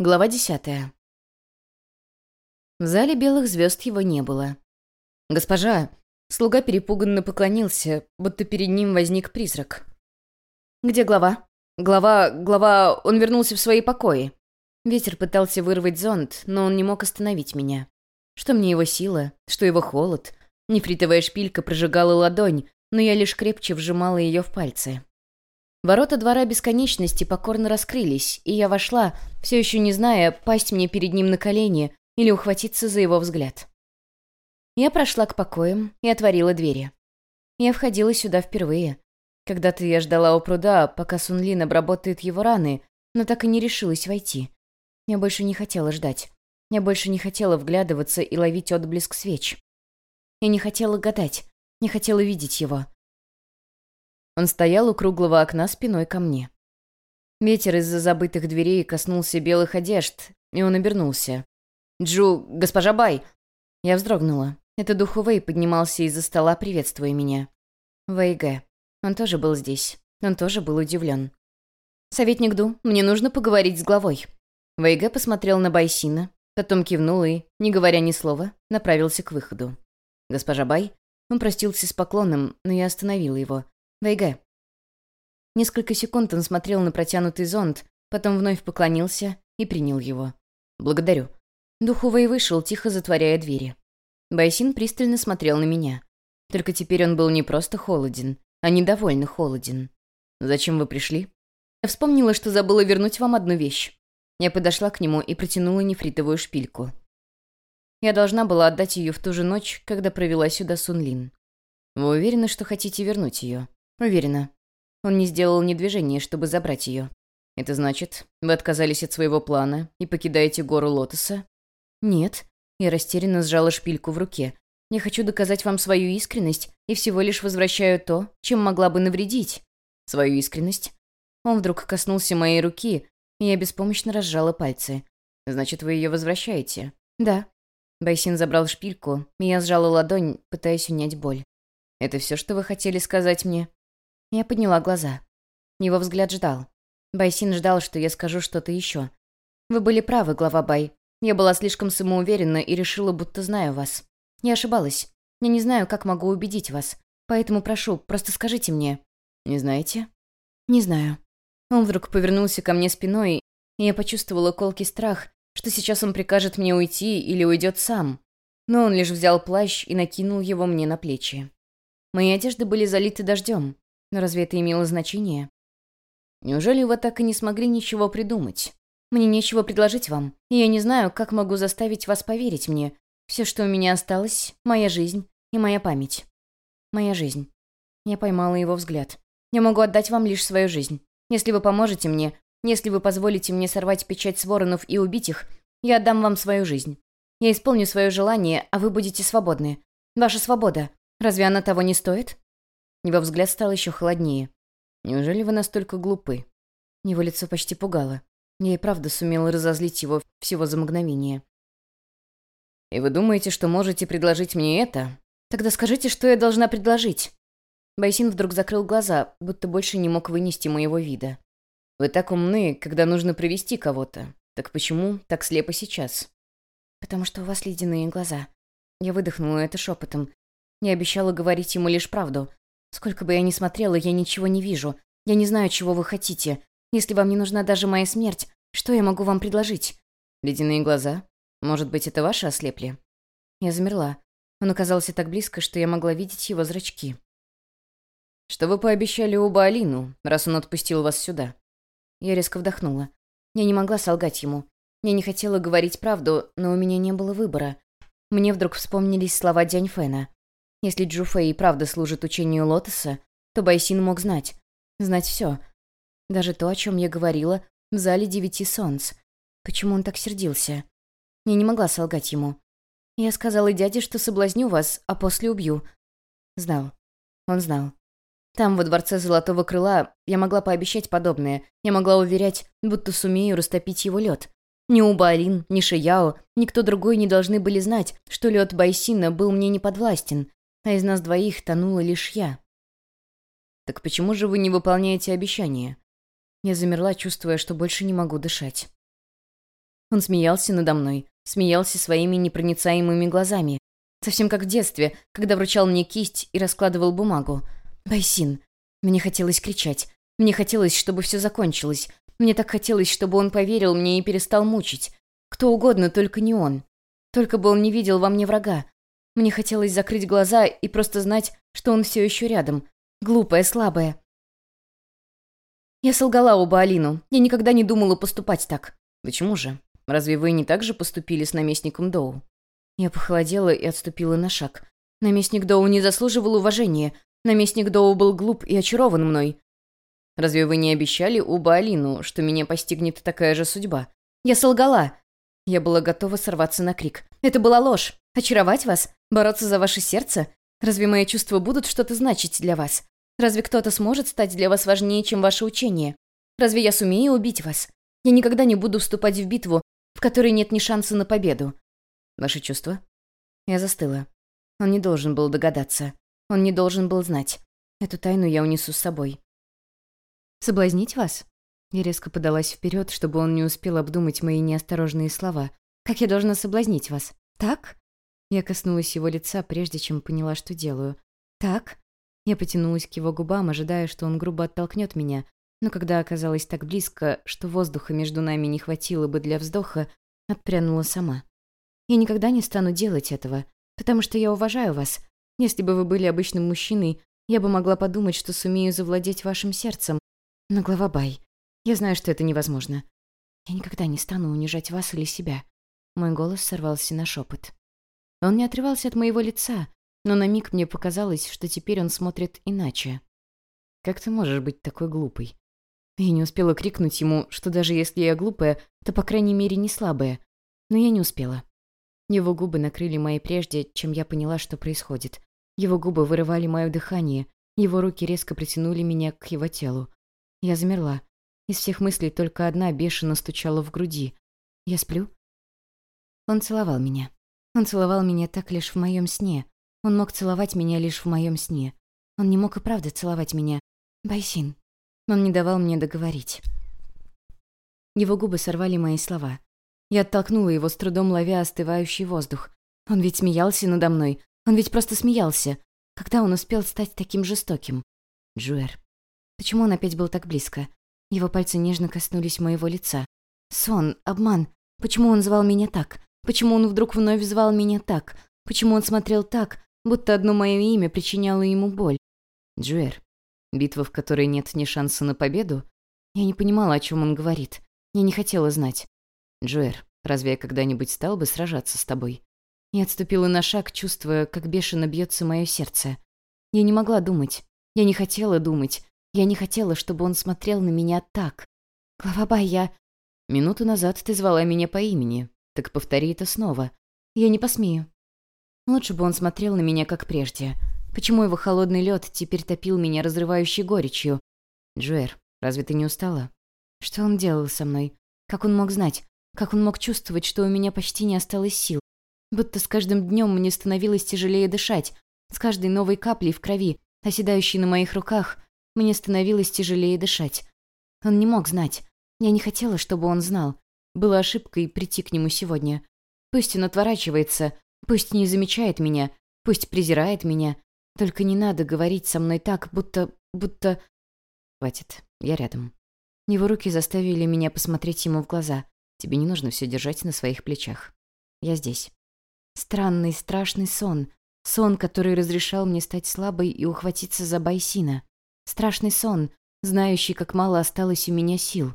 Глава десятая. В зале белых звезд его не было. «Госпожа!» Слуга перепуганно поклонился, будто перед ним возник призрак. «Где глава?» «Глава... глава... он вернулся в свои покои». Ветер пытался вырвать зонт, но он не мог остановить меня. Что мне его сила, что его холод. Нефритовая шпилька прожигала ладонь, но я лишь крепче вжимала ее в пальцы. Ворота двора бесконечности покорно раскрылись, и я вошла, все еще не зная, пасть мне перед ним на колени или ухватиться за его взгляд. Я прошла к покоям и отворила двери. Я входила сюда впервые. Когда-то я ждала у пруда, пока Сунлин обработает его раны, но так и не решилась войти. Я больше не хотела ждать. Я больше не хотела вглядываться и ловить отблеск свеч. Я не хотела гадать, не хотела видеть его. Он стоял у круглого окна спиной ко мне. Ветер из-за забытых дверей коснулся белых одежд, и он обернулся. «Джу, госпожа Бай!» Я вздрогнула. Это дух Вэй поднимался из-за стола, приветствуя меня. Вэйгэ. Он тоже был здесь. Он тоже был удивлен. «Советник Ду, мне нужно поговорить с главой». Вэйгэ посмотрел на Байсина, потом кивнул и, не говоря ни слова, направился к выходу. «Госпожа Бай?» Он простился с поклоном, но я остановила его. Вейге». Несколько секунд он смотрел на протянутый зонт, потом вновь поклонился и принял его. «Благодарю». Духовый вышел, тихо затворяя двери. Байсин пристально смотрел на меня. Только теперь он был не просто холоден, а недовольно холоден. «Зачем вы пришли?» Я вспомнила, что забыла вернуть вам одну вещь. Я подошла к нему и протянула нефритовую шпильку. Я должна была отдать ее в ту же ночь, когда провела сюда Сунлин. Вы уверены, что хотите вернуть ее? Уверена. Он не сделал ни движения, чтобы забрать ее. Это значит, вы отказались от своего плана и покидаете гору Лотоса? Нет. Я растерянно сжала шпильку в руке. Я хочу доказать вам свою искренность и всего лишь возвращаю то, чем могла бы навредить. Свою искренность? Он вдруг коснулся моей руки, и я беспомощно разжала пальцы. Значит, вы ее возвращаете? Да. Байсин забрал шпильку, и я сжала ладонь, пытаясь унять боль. Это все, что вы хотели сказать мне? Я подняла глаза. Его взгляд ждал. Байсин ждал, что я скажу что-то еще. «Вы были правы, глава Бай. Я была слишком самоуверенна и решила, будто знаю вас. Я ошибалась. Я не знаю, как могу убедить вас. Поэтому прошу, просто скажите мне». «Не знаете?» «Не знаю». Он вдруг повернулся ко мне спиной, и я почувствовала колкий страх, что сейчас он прикажет мне уйти или уйдет сам. Но он лишь взял плащ и накинул его мне на плечи. Мои одежды были залиты дождем. Но разве это имело значение? Неужели вы так и не смогли ничего придумать? Мне нечего предложить вам, и я не знаю, как могу заставить вас поверить мне. Все, что у меня осталось, моя жизнь и моя память. Моя жизнь. Я поймала его взгляд. Я могу отдать вам лишь свою жизнь. Если вы поможете мне, если вы позволите мне сорвать печать с воронов и убить их, я отдам вам свою жизнь. Я исполню свое желание, а вы будете свободны. Ваша свобода. Разве она того не стоит? Его взгляд стал еще холоднее. «Неужели вы настолько глупы?» Его лицо почти пугало. Я и правда сумела разозлить его всего за мгновение. «И вы думаете, что можете предложить мне это? Тогда скажите, что я должна предложить?» Байсин вдруг закрыл глаза, будто больше не мог вынести моего вида. «Вы так умны, когда нужно привести кого-то. Так почему так слепо сейчас?» «Потому что у вас ледяные глаза». Я выдохнула это шепотом. Я обещала говорить ему лишь правду, Сколько бы я ни смотрела, я ничего не вижу. Я не знаю, чего вы хотите. Если вам не нужна даже моя смерть, что я могу вам предложить?» «Ледяные глаза? Может быть, это ваши ослепли?» Я замерла. Он оказался так близко, что я могла видеть его зрачки. «Что вы пообещали Уба Алину, раз он отпустил вас сюда?» Я резко вдохнула. Я не могла солгать ему. Я не хотела говорить правду, но у меня не было выбора. Мне вдруг вспомнились слова Дянь Фэна. Если Джуфэй и правда служит учению Лотоса, то Байсин мог знать. Знать все. Даже то, о чем я говорила в зале девяти солнц. Почему он так сердился? Я не могла солгать ему. Я сказала дяде, что соблазню вас, а после убью. Знал. Он знал. Там, во дворце Золотого Крыла, я могла пообещать подобное. Я могла уверять, будто сумею растопить его лед. Ни Убаалин, ни Шияо, никто другой не должны были знать, что лед Байсина был мне не подвластен а из нас двоих тонула лишь я. «Так почему же вы не выполняете обещания?» Я замерла, чувствуя, что больше не могу дышать. Он смеялся надо мной, смеялся своими непроницаемыми глазами. Совсем как в детстве, когда вручал мне кисть и раскладывал бумагу. «Байсин!» Мне хотелось кричать. Мне хотелось, чтобы все закончилось. Мне так хотелось, чтобы он поверил мне и перестал мучить. Кто угодно, только не он. Только бы он не видел во мне врага. Мне хотелось закрыть глаза и просто знать, что он все еще рядом. Глупая, слабая. Я солгала оба Алину. Я никогда не думала поступать так. Почему же? Разве вы не так же поступили с наместником Доу? Я похолодела и отступила на шаг. Наместник Доу не заслуживал уважения. Наместник Доу был глуп и очарован мной. Разве вы не обещали Уба Алину, что меня постигнет такая же судьба? Я солгала. Я была готова сорваться на крик. Это была ложь. Очаровать вас? Бороться за ваше сердце? Разве мои чувства будут что-то значить для вас? Разве кто-то сможет стать для вас важнее, чем ваше учение? Разве я сумею убить вас? Я никогда не буду вступать в битву, в которой нет ни шанса на победу. Ваши чувства? Я застыла. Он не должен был догадаться. Он не должен был знать. Эту тайну я унесу с собой. «Соблазнить вас?» Я резко подалась вперед, чтобы он не успел обдумать мои неосторожные слова. «Как я должна соблазнить вас? Так?» Я коснулась его лица, прежде чем поняла, что делаю. «Так?» Я потянулась к его губам, ожидая, что он грубо оттолкнет меня, но когда оказалась так близко, что воздуха между нами не хватило бы для вздоха, отпрянула сама. «Я никогда не стану делать этого, потому что я уважаю вас. Если бы вы были обычным мужчиной, я бы могла подумать, что сумею завладеть вашим сердцем. Но, глава Бай, я знаю, что это невозможно. Я никогда не стану унижать вас или себя». Мой голос сорвался на шепот. Он не отрывался от моего лица, но на миг мне показалось, что теперь он смотрит иначе. «Как ты можешь быть такой глупой?» Я не успела крикнуть ему, что даже если я глупая, то, по крайней мере, не слабая. Но я не успела. Его губы накрыли мои прежде, чем я поняла, что происходит. Его губы вырывали мое дыхание, его руки резко притянули меня к его телу. Я замерла. Из всех мыслей только одна бешено стучала в груди. «Я сплю?» Он целовал меня. Он целовал меня так лишь в моем сне, он мог целовать меня лишь в моем сне. Он не мог и правда целовать меня. Байсин. Он не давал мне договорить. Его губы сорвали мои слова. Я оттолкнула его, с трудом ловя остывающий воздух. Он ведь смеялся надо мной. Он ведь просто смеялся. Когда он успел стать таким жестоким? Джуэр. Почему он опять был так близко? Его пальцы нежно коснулись моего лица. Сон, обман. Почему он звал меня так? Почему он вдруг вновь звал меня так? Почему он смотрел так, будто одно мое имя причиняло ему боль. Джуэр. Битва, в которой нет ни шанса на победу? Я не понимала, о чем он говорит. Я не хотела знать. Джуэр, разве я когда-нибудь стал бы сражаться с тобой? Я отступила на шаг, чувствуя, как бешено бьется мое сердце. Я не могла думать. Я не хотела думать. Я не хотела, чтобы он смотрел на меня так. Главабай, я... Минуту назад ты звала меня по имени. Так повтори это снова. Я не посмею. Лучше бы он смотрел на меня, как прежде. Почему его холодный лед теперь топил меня разрывающей горечью? Джуэр, разве ты не устала? Что он делал со мной? Как он мог знать? Как он мог чувствовать, что у меня почти не осталось сил? Будто с каждым днем мне становилось тяжелее дышать. С каждой новой каплей в крови, оседающей на моих руках, мне становилось тяжелее дышать. Он не мог знать. Я не хотела, чтобы он знал. Было ошибкой прийти к нему сегодня. Пусть он отворачивается, Пусть не замечает меня, пусть презирает меня. Только не надо говорить со мной так, будто... будто... Хватит, я рядом. Его руки заставили меня посмотреть ему в глаза. Тебе не нужно все держать на своих плечах. Я здесь. Странный, страшный сон. Сон, который разрешал мне стать слабой и ухватиться за Байсина. Страшный сон, знающий, как мало осталось у меня сил.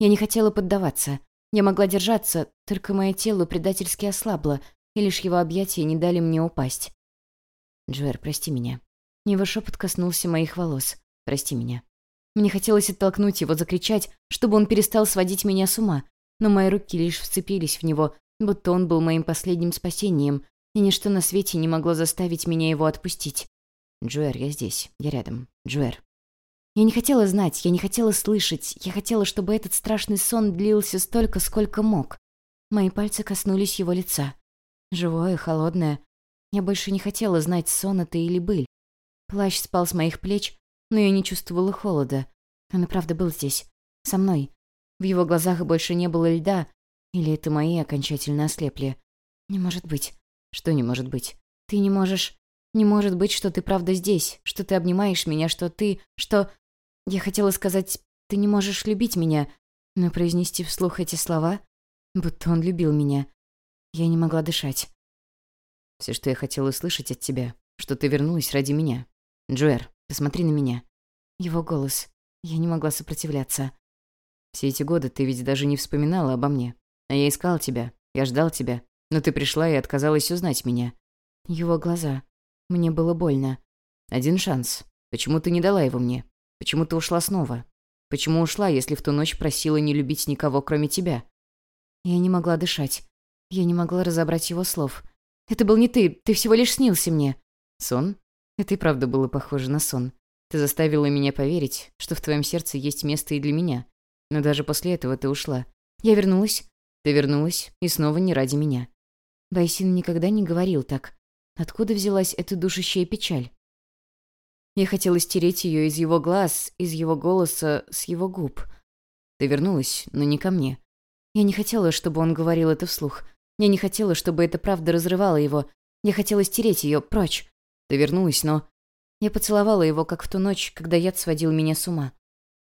Я не хотела поддаваться. Я могла держаться, только мое тело предательски ослабло, и лишь его объятия не дали мне упасть. «Джуэр, прости меня». Его шепот коснулся моих волос. «Прости меня». Мне хотелось оттолкнуть его, закричать, чтобы он перестал сводить меня с ума, но мои руки лишь вцепились в него, будто он был моим последним спасением, и ничто на свете не могло заставить меня его отпустить. «Джуэр, я здесь, я рядом. Джуэр». Я не хотела знать, я не хотела слышать, я хотела, чтобы этот страшный сон длился столько, сколько мог. Мои пальцы коснулись его лица. Живое, холодное. Я больше не хотела знать, сон это или быль. Плащ спал с моих плеч, но я не чувствовала холода. Он и правда был здесь. Со мной. В его глазах больше не было льда, Или это мои окончательно ослепли? Не может быть. Что не может быть? Ты не можешь... Не может быть, что ты правда здесь, что ты обнимаешь меня, что ты... Что... Я хотела сказать, ты не можешь любить меня, но произнести вслух эти слова, будто он любил меня. Я не могла дышать. Все, что я хотела услышать от тебя, что ты вернулась ради меня. Джоэр, посмотри на меня. Его голос. Я не могла сопротивляться. Все эти годы ты ведь даже не вспоминала обо мне. А я искал тебя, я ждал тебя, но ты пришла и отказалась узнать меня. Его глаза. Мне было больно. Один шанс. Почему ты не дала его мне? Почему ты ушла снова? Почему ушла, если в ту ночь просила не любить никого, кроме тебя? Я не могла дышать. Я не могла разобрать его слов. «Это был не ты, ты всего лишь снился мне». «Сон?» Это и правда было похоже на сон. Ты заставила меня поверить, что в твоем сердце есть место и для меня. Но даже после этого ты ушла. Я вернулась. Ты вернулась, и снова не ради меня. Байсин никогда не говорил так. Откуда взялась эта душащая печаль? Я хотела стереть ее из его глаз, из его голоса, с его губ. Ты вернулась, но не ко мне. Я не хотела, чтобы он говорил это вслух. Я не хотела, чтобы эта правда разрывала его. Я хотела стереть ее прочь. Ты вернулась, но... Я поцеловала его, как в ту ночь, когда яд сводил меня с ума.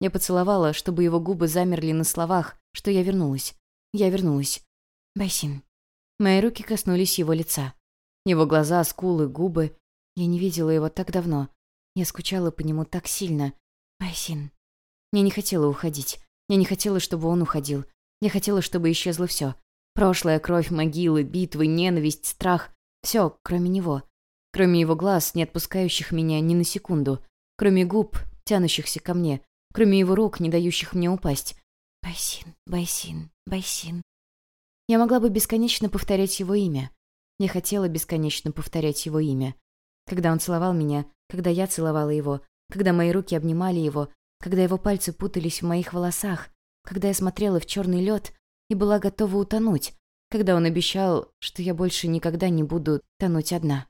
Я поцеловала, чтобы его губы замерли на словах, что я вернулась. Я вернулась. Байсин. Мои руки коснулись его лица. Его глаза, скулы, губы. Я не видела его так давно. Я скучала по нему так сильно. Байсин. Я не хотела уходить. Я не хотела, чтобы он уходил. Я хотела, чтобы исчезло все. Прошлая кровь, могилы, битвы, ненависть, страх. Все, кроме него. Кроме его глаз, не отпускающих меня ни на секунду. Кроме губ, тянущихся ко мне. Кроме его рук, не дающих мне упасть. Байсин, Байсин, Байсин. Я могла бы бесконечно повторять его имя. Я хотела бесконечно повторять его имя. Когда он целовал меня, когда я целовала его, когда мои руки обнимали его, когда его пальцы путались в моих волосах, когда я смотрела в черный лед и была готова утонуть, когда он обещал, что я больше никогда не буду тонуть одна.